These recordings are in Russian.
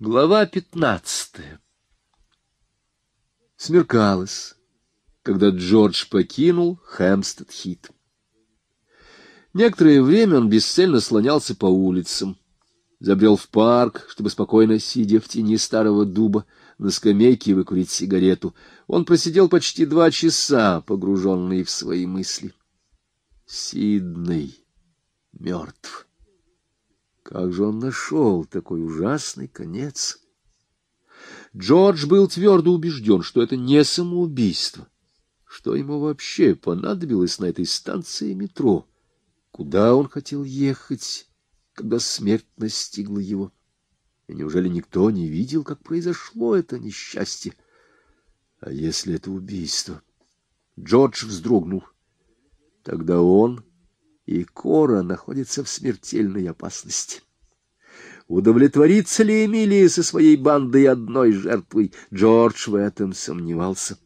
Глава пятнадцатая Смеркалось, когда Джордж покинул Хэмстед-Хит. Некоторое время он бесцельно слонялся по улицам, забрел в парк, чтобы спокойно, сидя в тени старого дуба, на скамейке выкурить сигарету. Он просидел почти два часа, погруженный в свои мысли. Сидней мертв. Как же он нашел такой ужасный конец? Джордж был твердо убежден, что это не самоубийство. Что ему вообще понадобилось на этой станции метро? Куда он хотел ехать, когда смерть настигла его? И неужели никто не видел, как произошло это несчастье? А если это убийство? Джордж вздрогнул. Тогда он и Кора находится в смертельной опасности. Удовлетворится ли Эмилия со своей бандой одной жертвой? Джордж в этом сомневался.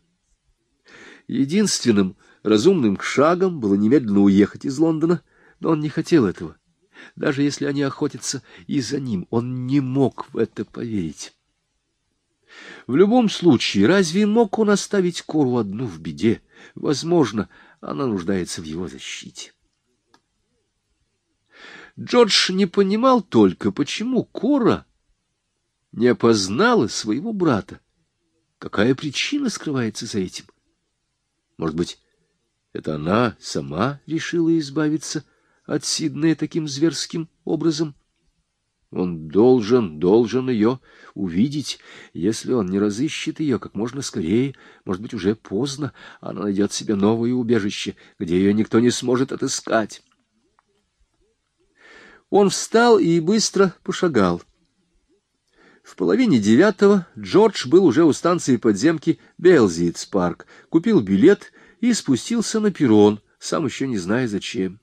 Единственным разумным шагом было немедленно уехать из Лондона, но он не хотел этого. Даже если они охотятся и за ним, он не мог в это поверить. В любом случае, разве мог он оставить Кору одну в беде? Возможно, она нуждается в его защите. Джордж не понимал только, почему Кора не опознала своего брата. Какая причина скрывается за этим? Может быть, это она сама решила избавиться от Сиднея таким зверским образом? Он должен, должен ее увидеть. Если он не разыщет ее как можно скорее, может быть, уже поздно, она найдет себе новое убежище, где ее никто не сможет отыскать. Он встал и быстро пошагал. В половине девятого Джордж был уже у станции подземки Белзиц-парк, купил билет и спустился на перрон, сам еще не зная зачем.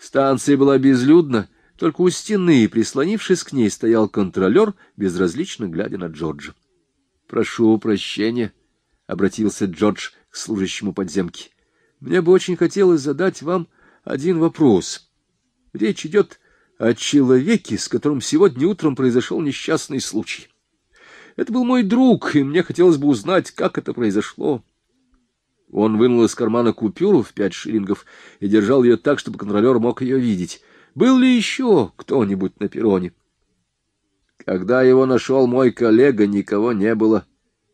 Станция была безлюдна, только у стены, прислонившись к ней, стоял контролер, безразлично глядя на Джорджа. — Прошу прощения, — обратился Джордж к служащему подземки. — Мне бы очень хотелось задать вам один вопрос. — Речь идет о человеке, с которым сегодня утром произошел несчастный случай. Это был мой друг, и мне хотелось бы узнать, как это произошло. Он вынул из кармана купюру в пять шиллингов и держал ее так, чтобы контролер мог ее видеть. Был ли еще кто-нибудь на перроне? Когда его нашел мой коллега, никого не было,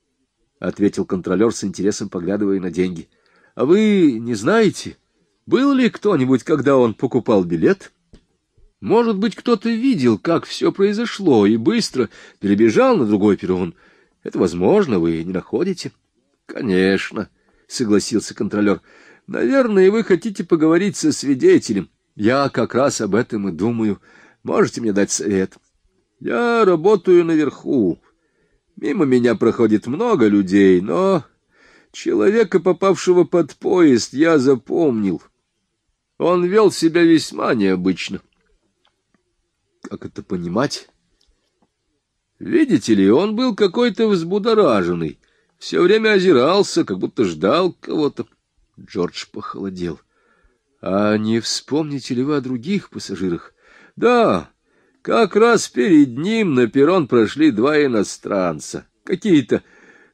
— ответил контролер с интересом, поглядывая на деньги. — А вы не знаете? — был ли кто-нибудь, когда он покупал билет? Может быть, кто-то видел, как все произошло, и быстро перебежал на другой перрон. Это возможно, вы не находите? — Конечно, — согласился контролер. — Наверное, вы хотите поговорить со свидетелем. Я как раз об этом и думаю. Можете мне дать совет? Я работаю наверху. Мимо меня проходит много людей, но человека, попавшего под поезд, я запомнил. — он вел себя весьма необычно. Как это понимать? Видите ли, он был какой-то взбудораженный, все время озирался, как будто ждал кого-то. Джордж похолодел. — А не вспомните ли вы о других пассажирах? — Да, как раз перед ним на перрон прошли два иностранца, какие-то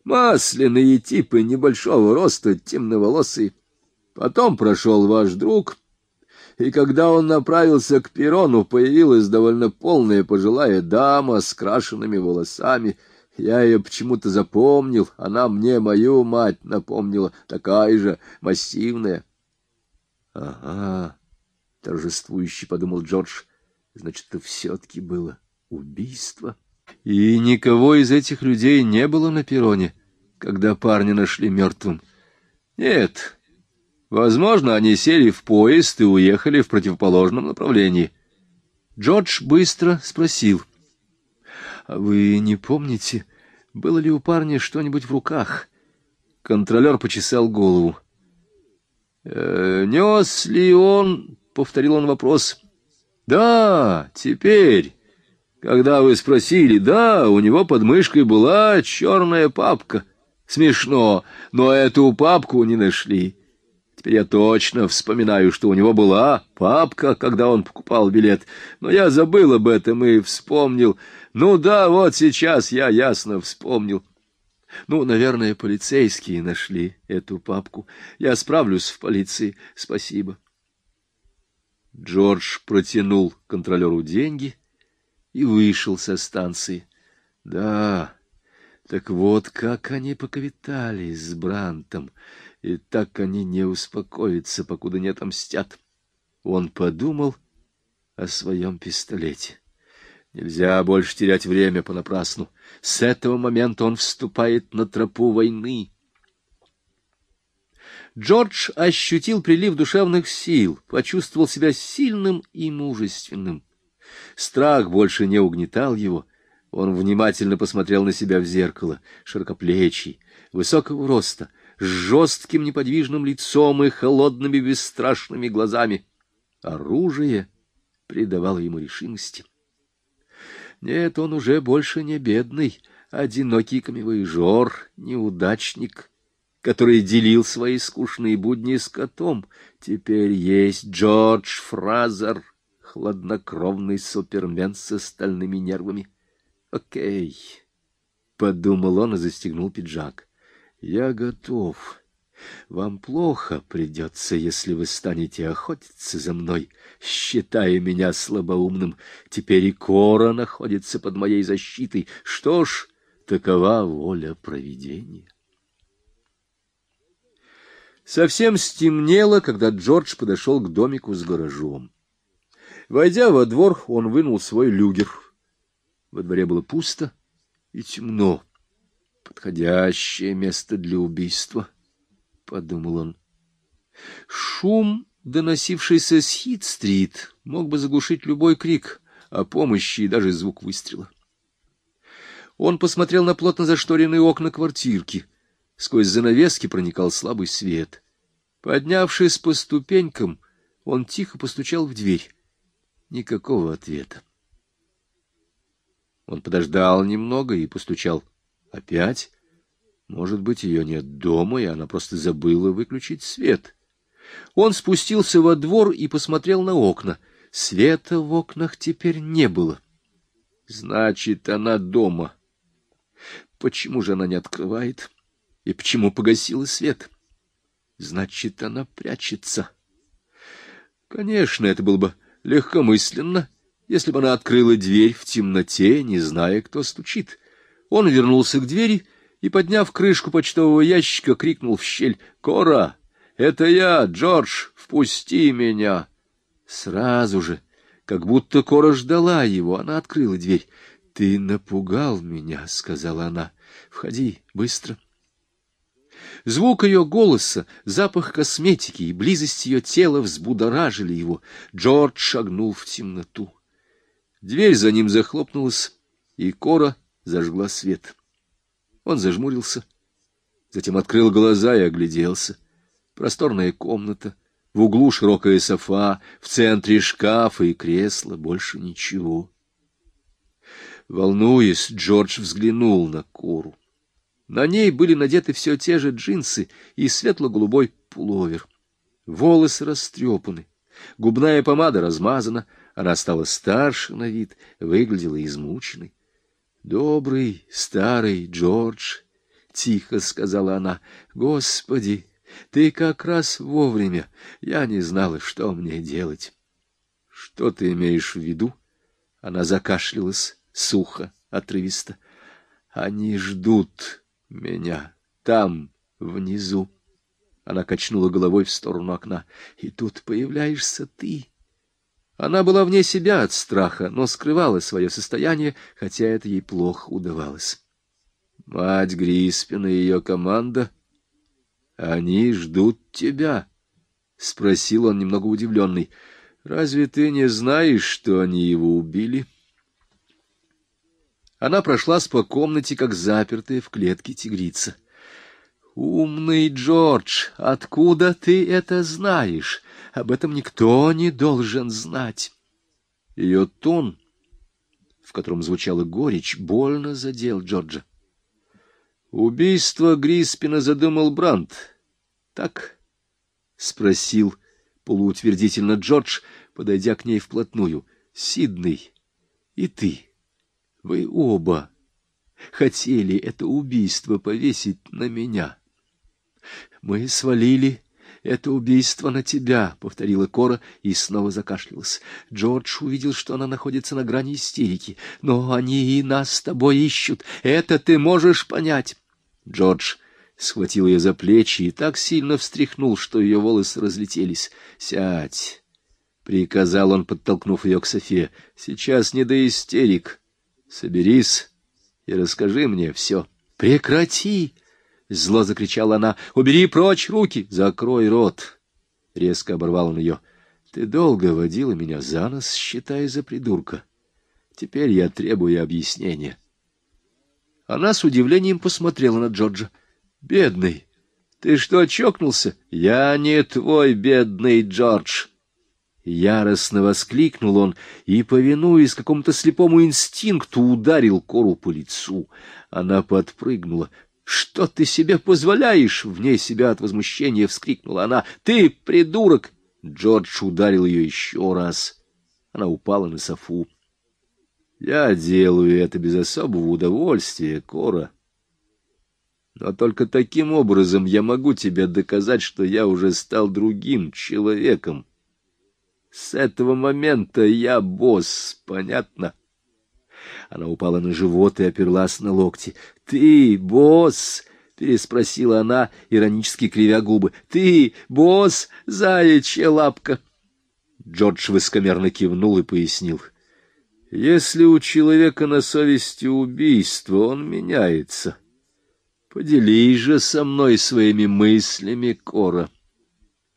масляные типы небольшого роста, темноволосые. Потом прошел ваш друг — и когда он направился к перрону, появилась довольно полная пожилая дама с крашенными волосами. Я ее почему-то запомнил, она мне мою мать напомнила, такая же, массивная. — Ага, — торжествующе подумал Джордж, — значит, это все-таки было убийство. И никого из этих людей не было на перроне, когда парня нашли мертвым. Нет, Возможно, они сели в поезд и уехали в противоположном направлении. Джордж быстро спросил. — А вы не помните, было ли у парня что-нибудь в руках? Контролер почесал голову. «Э, — Нес ли он? — повторил он вопрос. — Да, теперь, когда вы спросили, да, у него под мышкой была черная папка. Смешно, но эту папку не нашли. Теперь я точно вспоминаю, что у него была папка, когда он покупал билет, но я забыл об этом и вспомнил. Ну да, вот сейчас я ясно вспомнил. Ну, наверное, полицейские нашли эту папку. Я справлюсь в полиции. Спасибо. Джордж протянул контролеру деньги и вышел со станции. Да, так вот как они поквитались с Брантом, и так они не успокоятся, покуда не отомстят. Он подумал о своем пистолете. Нельзя больше терять время понапрасну. С этого момента он вступает на тропу войны. Джордж ощутил прилив душевных сил, почувствовал себя сильным и мужественным. Страх больше не угнетал его. Он внимательно посмотрел на себя в зеркало, широкоплечий, высокого роста, с жестким неподвижным лицом и холодными бесстрашными глазами. Оружие придавало ему решимости. Нет, он уже больше не бедный, одинокий камевоежор, неудачник, который делил свои скучные будни с котом. Теперь есть Джордж Фразер, хладнокровный супермен со стальными нервами. Окей, — подумал он и застегнул пиджак. Я готов. Вам плохо придется, если вы станете охотиться за мной, считая меня слабоумным. Теперь и Кора находится под моей защитой. Что ж, такова воля провидения. Совсем стемнело, когда Джордж подошел к домику с гаражом. Войдя во двор, он вынул свой люгер. Во дворе было пусто и темно. Подходящее место для убийства — подумал он. Шум, доносившийся с Хит-стрит, мог бы заглушить любой крик о помощи и даже звук выстрела. Он посмотрел на плотно зашторенные окна квартирки. Сквозь занавески проникал слабый свет. Поднявшись по ступенькам, он тихо постучал в дверь. Никакого ответа. Он подождал немного и постучал опять. Может быть, ее нет дома, и она просто забыла выключить свет. Он спустился во двор и посмотрел на окна. Света в окнах теперь не было. Значит, она дома. Почему же она не открывает? И почему погасила свет? Значит, она прячется. Конечно, это было бы легкомысленно, если бы она открыла дверь в темноте, не зная, кто стучит. Он вернулся к двери и, подняв крышку почтового ящика, крикнул в щель «Кора! Это я, Джордж! Впусти меня!» Сразу же, как будто Кора ждала его, она открыла дверь. «Ты напугал меня», — сказала она. «Входи, быстро». Звук ее голоса, запах косметики и близость ее тела взбудоражили его. Джордж шагнул в темноту. Дверь за ним захлопнулась, и Кора зажгла свет. Он зажмурился, затем открыл глаза и огляделся. Просторная комната, в углу широкая софа, в центре шкафа и кресло, больше ничего. Волнуясь, Джордж взглянул на Кору. На ней были надеты все те же джинсы и светло-голубой пуловер. Волосы растрепаны, губная помада размазана, она стала старше на вид, выглядела измученной. Добрый старый Джордж, — тихо сказала она, — Господи, ты как раз вовремя. Я не знала, что мне делать. — Что ты имеешь в виду? Она закашлялась сухо, отрывисто. — Они ждут меня там, внизу. Она качнула головой в сторону окна. — И тут появляешься ты. Она была вне себя от страха, но скрывала свое состояние, хотя это ей плохо удавалось. Мать Гриспина и ее команда, они ждут тебя, — спросил он, немного удивленный. — Разве ты не знаешь, что они его убили? Она прошлась по комнате, как запертая в клетке тигрица. — Умный Джордж, откуда ты это знаешь? Об этом никто не должен знать. Ее тон, в котором звучала горечь, больно задел Джорджа. Убийство Гриспина задумал Брандт. Так? — спросил полуутвердительно Джордж, подойдя к ней вплотную. — Сиднey, и ты. Вы оба хотели это убийство повесить на меня. Мы свалили это убийство на тебя, — повторила Кора и снова закашлялась. Джордж увидел, что она находится на грани истерики. Но они и нас с тобой ищут. Это ты можешь понять. Джордж схватил ее за плечи и так сильно встряхнул, что ее волосы разлетелись. — Сядь, — приказал он, подтолкнув ее к Софе. — Сейчас не до истерик. Соберись и расскажи мне все. — Прекрати! — зло закричала она. — Убери прочь руки! Закрой рот! — резко оборвал он ее. — Ты долго водила меня за нос, считая за придурка. Теперь я требую объяснения. Она с удивлением посмотрела на Джорджа. — Бедный! Ты что, чокнулся? Я не твой бедный Джордж! Яростно воскликнул он и, повинуясь какому-то слепому инстинкту, ударил Кору по лицу. Она подпрыгнула. «Что ты себе позволяешь?» — вне себя от возмущения вскрикнула она. «Ты придурок!» Джордж ударил ее еще раз. Она упала на софу. «Я делаю это без особого удовольствия, Кора. Но только таким образом я могу тебе доказать, что я уже стал другим человеком. С этого момента я босс, понятно?» Она упала на живот и оперлась на локти. «Ты, босс!» — переспросила она, иронически кривя губы. «Ты, босс, заячья лапка!» Джордж высокомерно кивнул и пояснил. «Если у человека на совести убийство, он меняется. Поделись же со мной своими мыслями, Кора.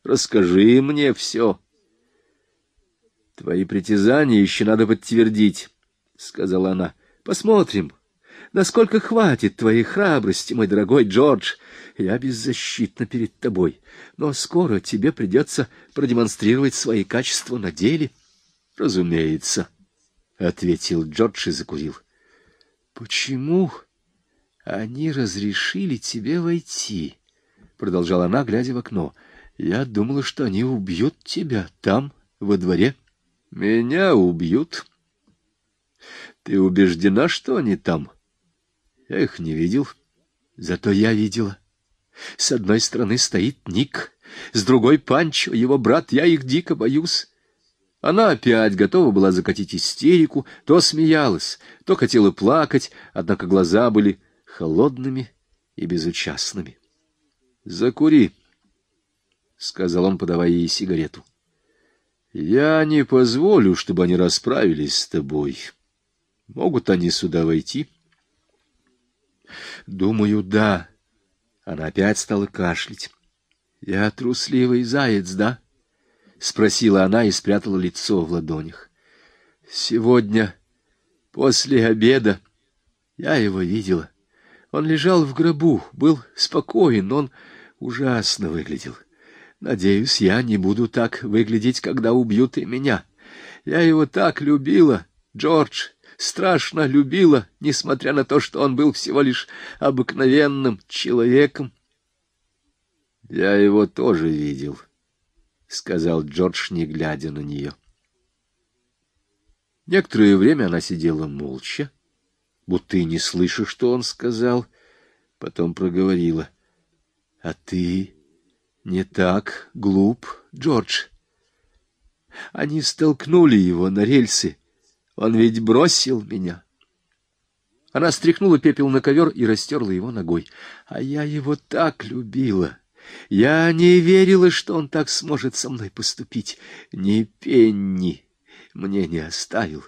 Расскажи мне все». «Твои притязания еще надо подтвердить», — сказала она. — Посмотрим, насколько хватит твоей храбрости, мой дорогой Джордж. Я беззащитна перед тобой, но скоро тебе придется продемонстрировать свои качества на деле. — Разумеется, — ответил Джордж и закурил. — Почему они разрешили тебе войти? — продолжала она, глядя в окно. — Я думала, что они убьют тебя там, во дворе. — Меня убьют, — ты убеждена, что они там? Я их не видел. Зато я видела. С одной стороны стоит Ник, с другой Панчо, его брат, я их дико боюсь. Она опять готова была закатить истерику, то смеялась, то хотела плакать, однако глаза были холодными и безучастными. — Закури, — сказал он, подавая ей сигарету. — Я не позволю, чтобы они расправились с тобой. — Могут они сюда войти? Думаю, да. Она опять стала кашлять. Я трусливый заяц, да? Спросила она и спрятала лицо в ладонях. Сегодня, после обеда, я его видела. Он лежал в гробу, был спокоен, он ужасно выглядел. Надеюсь, я не буду так выглядеть, когда убьют и меня. Я его так любила, Джордж страшно любила, несмотря на то, что он был всего лишь обыкновенным человеком. — Я его тоже видел, — сказал Джордж, не глядя на нее. Некоторое время она сидела молча, будто и не слыша, что он сказал, потом проговорила. — А ты не так глуп, Джордж. Они столкнули его на рельсы, он ведь бросил меня. Она стряхнула пепел на ковер и растерла его ногой. А я его так любила. Я не верила, что он так сможет со мной поступить. Ни пенни мне не оставил.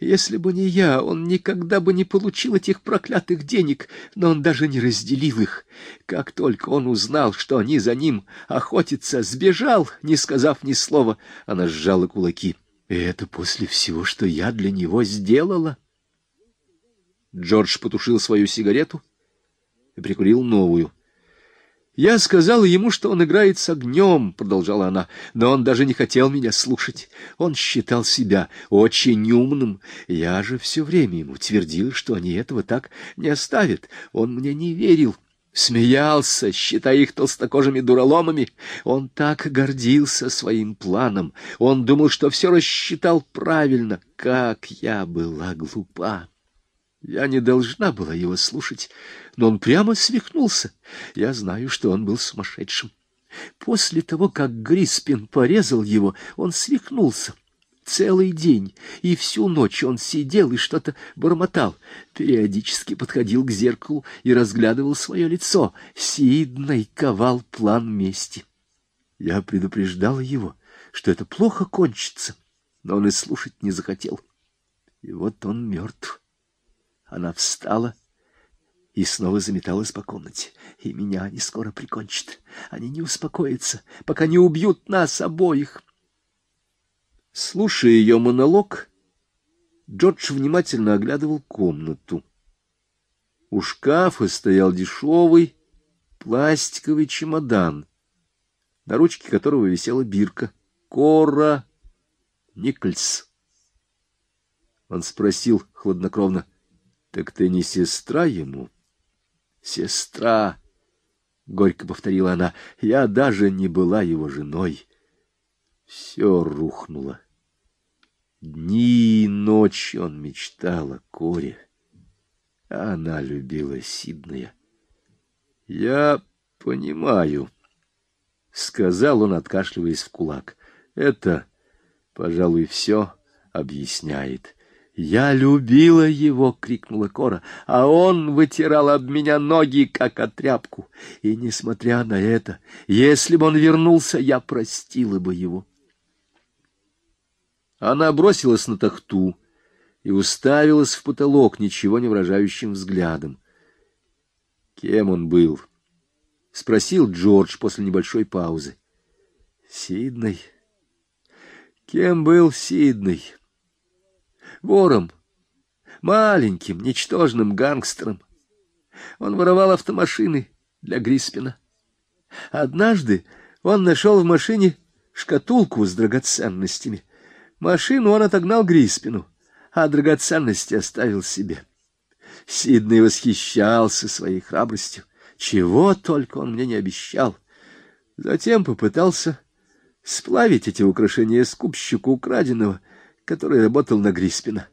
Если бы не я, он никогда бы не получил этих проклятых денег, но он даже не разделил их. Как только он узнал, что они за ним охотятся, сбежал, не сказав ни слова. Она сжала кулаки. И это после всего, что я для него сделала. Джордж потушил свою сигарету и прикурил новую. «Я сказала ему, что он играет с огнем», — продолжала она, — «но он даже не хотел меня слушать. Он считал себя очень умным. Я же все время ему твердил, что они этого так не оставят. Он мне не верил смеялся, считая их толстокожими дураломами. Он так гордился своим планом. Он думал, что все рассчитал правильно. Как я была глупа! Я не должна была его слушать, но он прямо свихнулся. Я знаю, что он был сумасшедшим. После того, как Гриспин порезал его, он свихнулся. Целый день и всю ночь он сидел и что-то бормотал. Периодически подходил к зеркалу и разглядывал свое лицо. Сидной ковал план мести. Я предупреждала его, что это плохо кончится, но он и слушать не захотел. И вот он мертв. Она встала и снова заметалась по комнате. И меня они скоро прикончат. Они не успокоятся, пока не убьют нас обоих. Слушая ее монолог, Джордж внимательно оглядывал комнату. У шкафа стоял дешевый пластиковый чемодан, на ручке которого висела бирка. Кора Никольс. Он спросил хладнокровно, так ты не сестра ему? Сестра, горько повторила она, я даже не была его женой. Все рухнуло. Дни и ночи он мечтал о Коре, а она любила Сидная. Я понимаю, сказал он, откашливаясь в кулак. Это, пожалуй, все объясняет. «Я любила его!» — крикнула Кора, а он вытирал об меня ноги, как от тряпку. И, несмотря на это, если бы он вернулся, я простила бы его. Она бросилась на тахту и уставилась в потолок ничего не выражающим взглядом. «Кем он был?» — спросил Джордж после небольшой паузы. «Сидной». «Кем был Сидный?» вором, маленьким, ничтожным гангстером. Он воровал автомашины для Гриспина. Однажды он нашел в машине шкатулку с драгоценностями. Машину он отогнал Гриспину, а драгоценности оставил себе. Сидный восхищался своей храбростью. Чего только он мне не обещал. Затем попытался сплавить эти украшения скупщику украденного — который работал на Гриспина.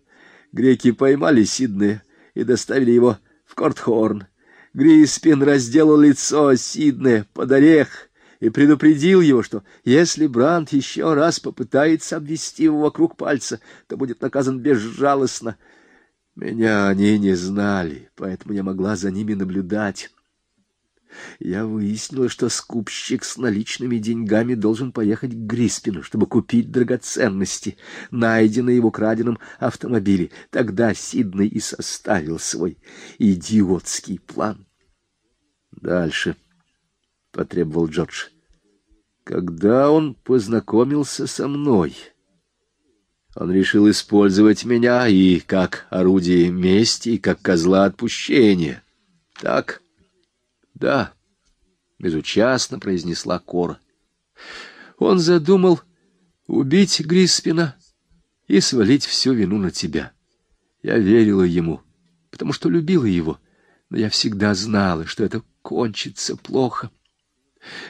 Греки поймали Сиднея и доставили его в Кортхорн. Гриспин разделал лицо Сиднея под орех и предупредил его, что если Бранд еще раз попытается обвести его вокруг пальца, то будет наказан безжалостно. Меня они не знали, поэтому я могла за ними наблюдать. Я выяснила, что скупщик с наличными деньгами должен поехать к Гриспину, чтобы купить драгоценности, найденные его краденом автомобиле. Тогда Сиднey и составил свой идиотский план. Дальше, — потребовал Джордж, — когда он познакомился со мной... Он решил использовать меня и как орудие мести, и как козла отпущения. Так? Да, безучастно произнесла Кора. Он задумал убить Гриспина и свалить всю вину на тебя. Я верила ему, потому что любила его, но я всегда знала, что это кончится плохо.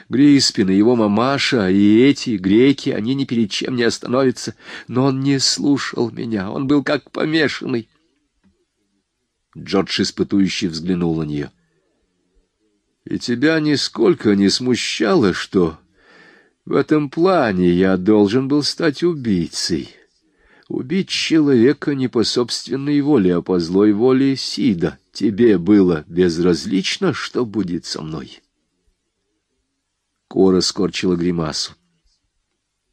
Гриспин и его мамаша, и эти греки, они ни перед чем не остановятся. Но он не слушал меня, он был как помешанный. Джордж испытующий взглянул на нее. — и тебя нисколько не смущало, что в этом плане я должен был стать убийцей. Убить человека не по собственной воле, а по злой воле Сида. Тебе было безразлично, что будет со мной. Кора скорчила гримасу.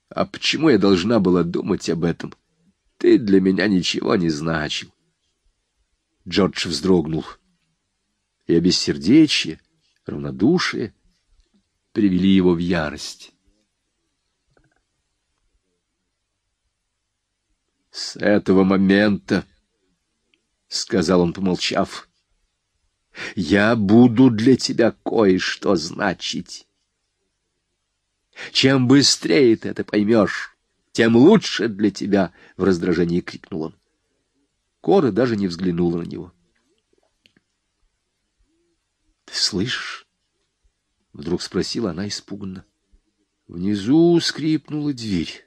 А почему я должна была думать об этом? Ты для меня ничего не значил. Джордж вздрогнул. И обессердечье, равнодушие привели его в ярость. С этого момента, — сказал он, помолчав, — я буду для тебя кое-что значить. Чем быстрее ты это поймешь, тем лучше для тебя, — в раздражении крикнул он. Кора даже не взглянула на него. — ты слышишь? Вдруг спросила она испуганно. Внизу скрипнула дверь.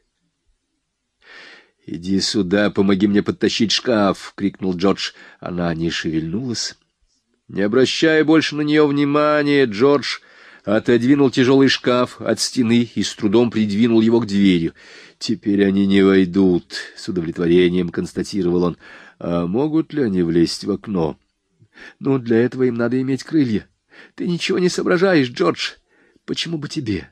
— Иди сюда, помоги мне подтащить шкаф! — крикнул Джордж. Она не шевельнулась. Не обращая больше на нее внимания, Джордж отодвинул тяжелый шкаф от стены и с трудом придвинул его к двери. «Теперь они не войдут», — с удовлетворением констатировал он. «А могут ли они влезть в окно?» «Ну, для этого им надо иметь крылья. Ты ничего не соображаешь, Джордж. Почему бы тебе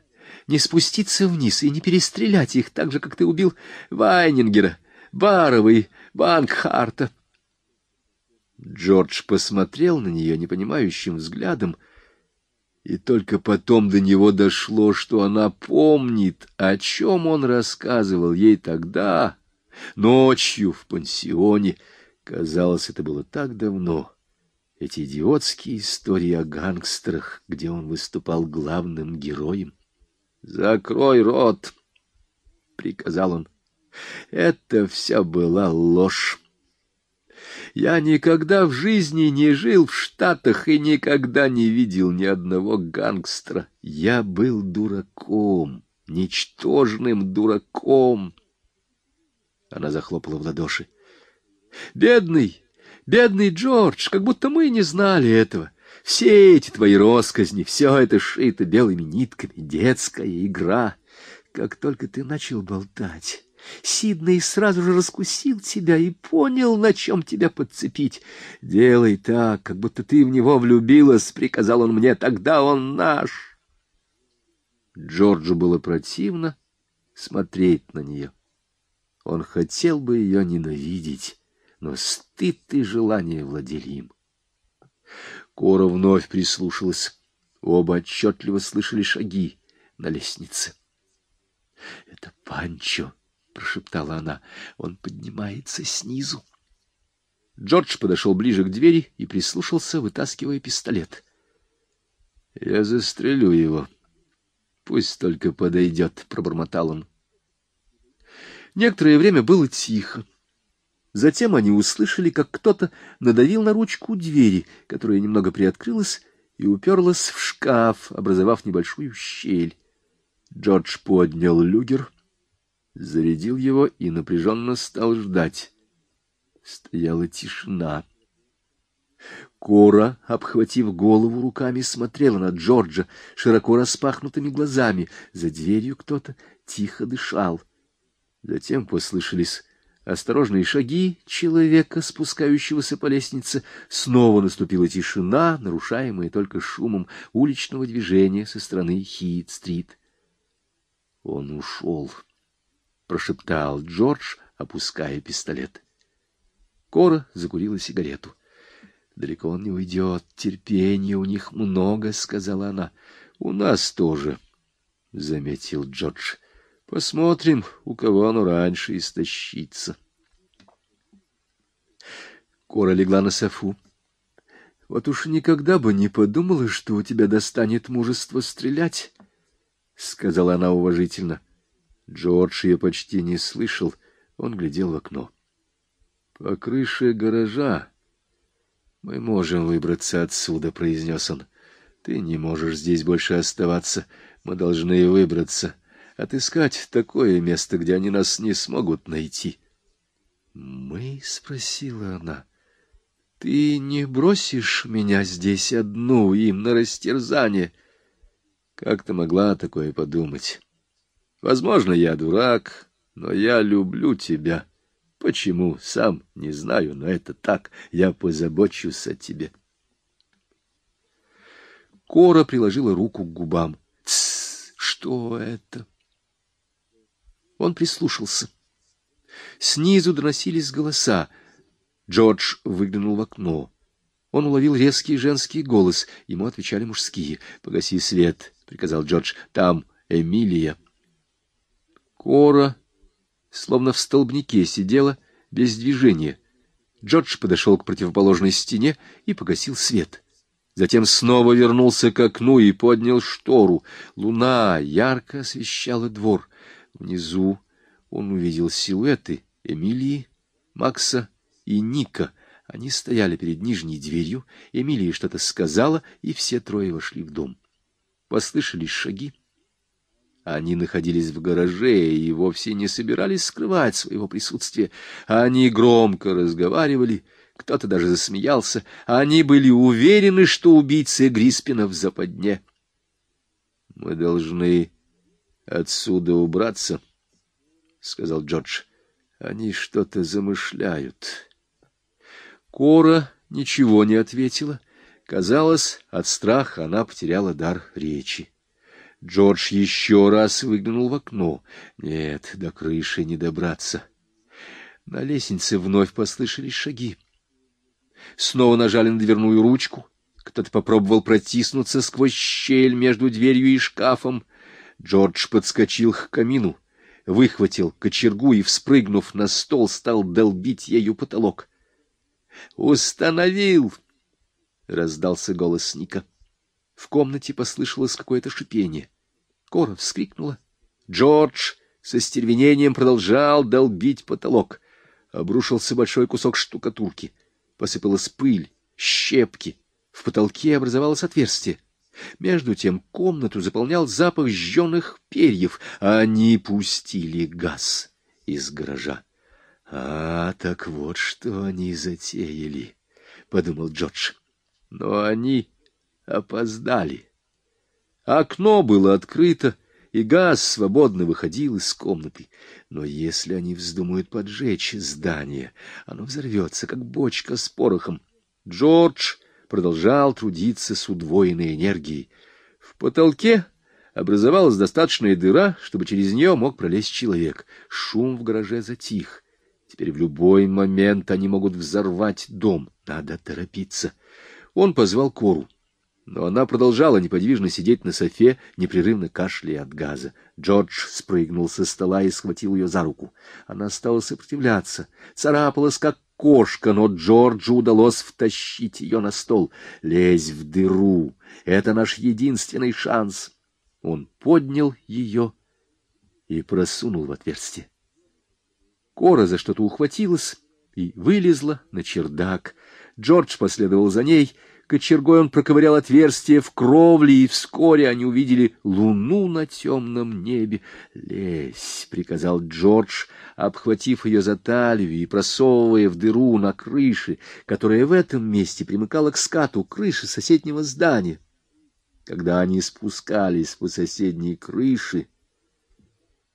не спуститься вниз и не перестрелять их так же, как ты убил Вайнингера, Барова Банкхарта?» Джордж посмотрел на нее непонимающим взглядом, — и только потом до него дошло, что она помнит, о чем он рассказывал ей тогда, ночью в пансионе. Казалось, это было так давно. Эти идиотские истории о гангстерах, где он выступал главным героем. «Закрой рот!» — приказал он. Это вся была ложь. Я никогда в жизни не жил в Штатах и никогда не видел ни одного гангстера. Я был дураком, ничтожным дураком. Она захлопала в ладоши. Бедный, бедный Джордж, как будто мы не знали этого. Все эти твои росказни, все это шито белыми нитками, детская игра. Как только ты начал болтать... Сидней сразу же раскусил тебя и понял, на чем тебя подцепить. «Делай так, как будто ты в него влюбилась», — приказал он мне, — «тогда он наш». Джорджу было противно смотреть на нее. Он хотел бы ее ненавидеть, но стыд и желание владели им. Кора вновь прислушалась. Оба отчетливо слышали шаги на лестнице. — Это Панчо! — прошептала она. — Он поднимается снизу. Джордж подошел ближе к двери и прислушался, вытаскивая пистолет. — Я застрелю его. Пусть только подойдет, — пробормотал он. Некоторое время было тихо. Затем они услышали, как кто-то надавил на ручку двери, которая немного приоткрылась и уперлась в шкаф, образовав небольшую щель. Джордж поднял люгер — зарядил его и напряженно стал ждать. Стояла тишина. Кора, обхватив голову руками, смотрела на Джорджа широко распахнутыми глазами. За дверью кто-то тихо дышал. Затем послышались осторожные шаги человека, спускающегося по лестнице. Снова наступила тишина, нарушаемая только шумом уличного движения со стороны Хит-стрит. Он ушел прошептал Джордж, опуская пистолет. Кора закурила сигарету. Далеко он не уйдет, терпения у них много, сказала она. У нас тоже, заметил Джордж. Посмотрим, у кого оно раньше истощится. Кора легла на софу. Вот уж никогда бы не подумала, что у тебя достанет мужество стрелять, сказала она уважительно. Джордж ее почти не слышал, он глядел в окно. — По крыше гаража мы можем выбраться отсюда, — произнес он. — Ты не можешь здесь больше оставаться, мы должны выбраться, отыскать такое место, где они нас не смогут найти. — Мы? — спросила она. — Ты не бросишь меня здесь одну им на растерзание? Как ты могла такое подумать? Возможно, я дурак, но я люблю тебя. Почему, сам не знаю, но это так. Я позабочусь о тебе. Кора приложила руку к губам. Тссс, что это? Он прислушался. Снизу доносились голоса. Джордж выглянул в окно. Он уловил резкий женский голос. Ему отвечали мужские. «Погаси свет», — приказал Джордж. «Там Эмилия». Кора, словно в столбнике, сидела без движения. Джордж подошел к противоположной стене и погасил свет. Затем снова вернулся к окну и поднял штору. Луна ярко освещала двор. Внизу он увидел силуэты Эмилии, Макса и Ника. Они стояли перед нижней дверью. Эмилия что-то сказала, и все трое вошли в дом. Послышались шаги. Они находились в гараже и вовсе не собирались скрывать своего присутствия. Они громко разговаривали, кто-то даже засмеялся. Они были уверены, что убийцы Гриспина в западне. — Мы должны отсюда убраться, — сказал Джордж. — Они что-то замышляют. Кора ничего не ответила. Казалось, от страха она потеряла дар речи. Джордж еще раз выглянул в окно. Нет, до крыши не добраться. На лестнице вновь послышались шаги. Снова нажали на дверную ручку. Кто-то попробовал протиснуться сквозь щель между дверью и шкафом. Джордж подскочил к камину, выхватил кочергу и, вспрыгнув на стол, стал долбить ею потолок. «Установил!» — раздался голос Ника. В комнате послышалось какое-то шипение. Кора вскрикнула. Джордж со стервенением продолжал долбить потолок. Обрушился большой кусок штукатурки. Посыпалась пыль, щепки. В потолке образовалось отверстие. Между тем комнату заполнял запах жженых перьев, они пустили газ из гаража. — А, так вот что они затеяли, — подумал Джордж. Но они опоздали. Окно было открыто, и газ свободно выходил из комнаты. Но если они вздумают поджечь здание, оно взорвется, как бочка с порохом. Джордж продолжал трудиться с удвоенной энергией. В потолке образовалась достаточная дыра, чтобы через нее мог пролезть человек. Шум в гараже затих. Теперь в любой момент они могут взорвать дом. Надо торопиться. Он позвал Кору. Но она продолжала неподвижно сидеть на софе, непрерывно кашляя от газа. Джордж спрыгнул со стола и схватил ее за руку. Она стала сопротивляться, царапалась, как кошка, но Джорджу удалось втащить ее на стол. «Лезь в дыру! Это наш единственный шанс!» Он поднял ее и просунул в отверстие. Кора за что-то ухватилась и вылезла на чердак. Джордж последовал за ней — Кочергой он проковырял отверстие в кровле, и вскоре они увидели луну на темном небе. «Лезь!» — приказал Джордж, обхватив ее за талию и просовывая в дыру на крыше, которая в этом месте примыкала к скату крыши соседнего здания. Когда они спускались по соседней крыше,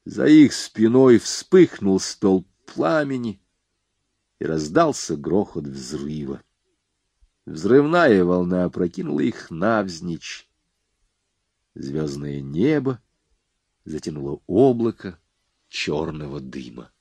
за их спиной вспыхнул столб пламени и раздался грохот взрыва. Взрывная волна опрокинула их навзничь. Звездное небо затянуло облако черного дыма.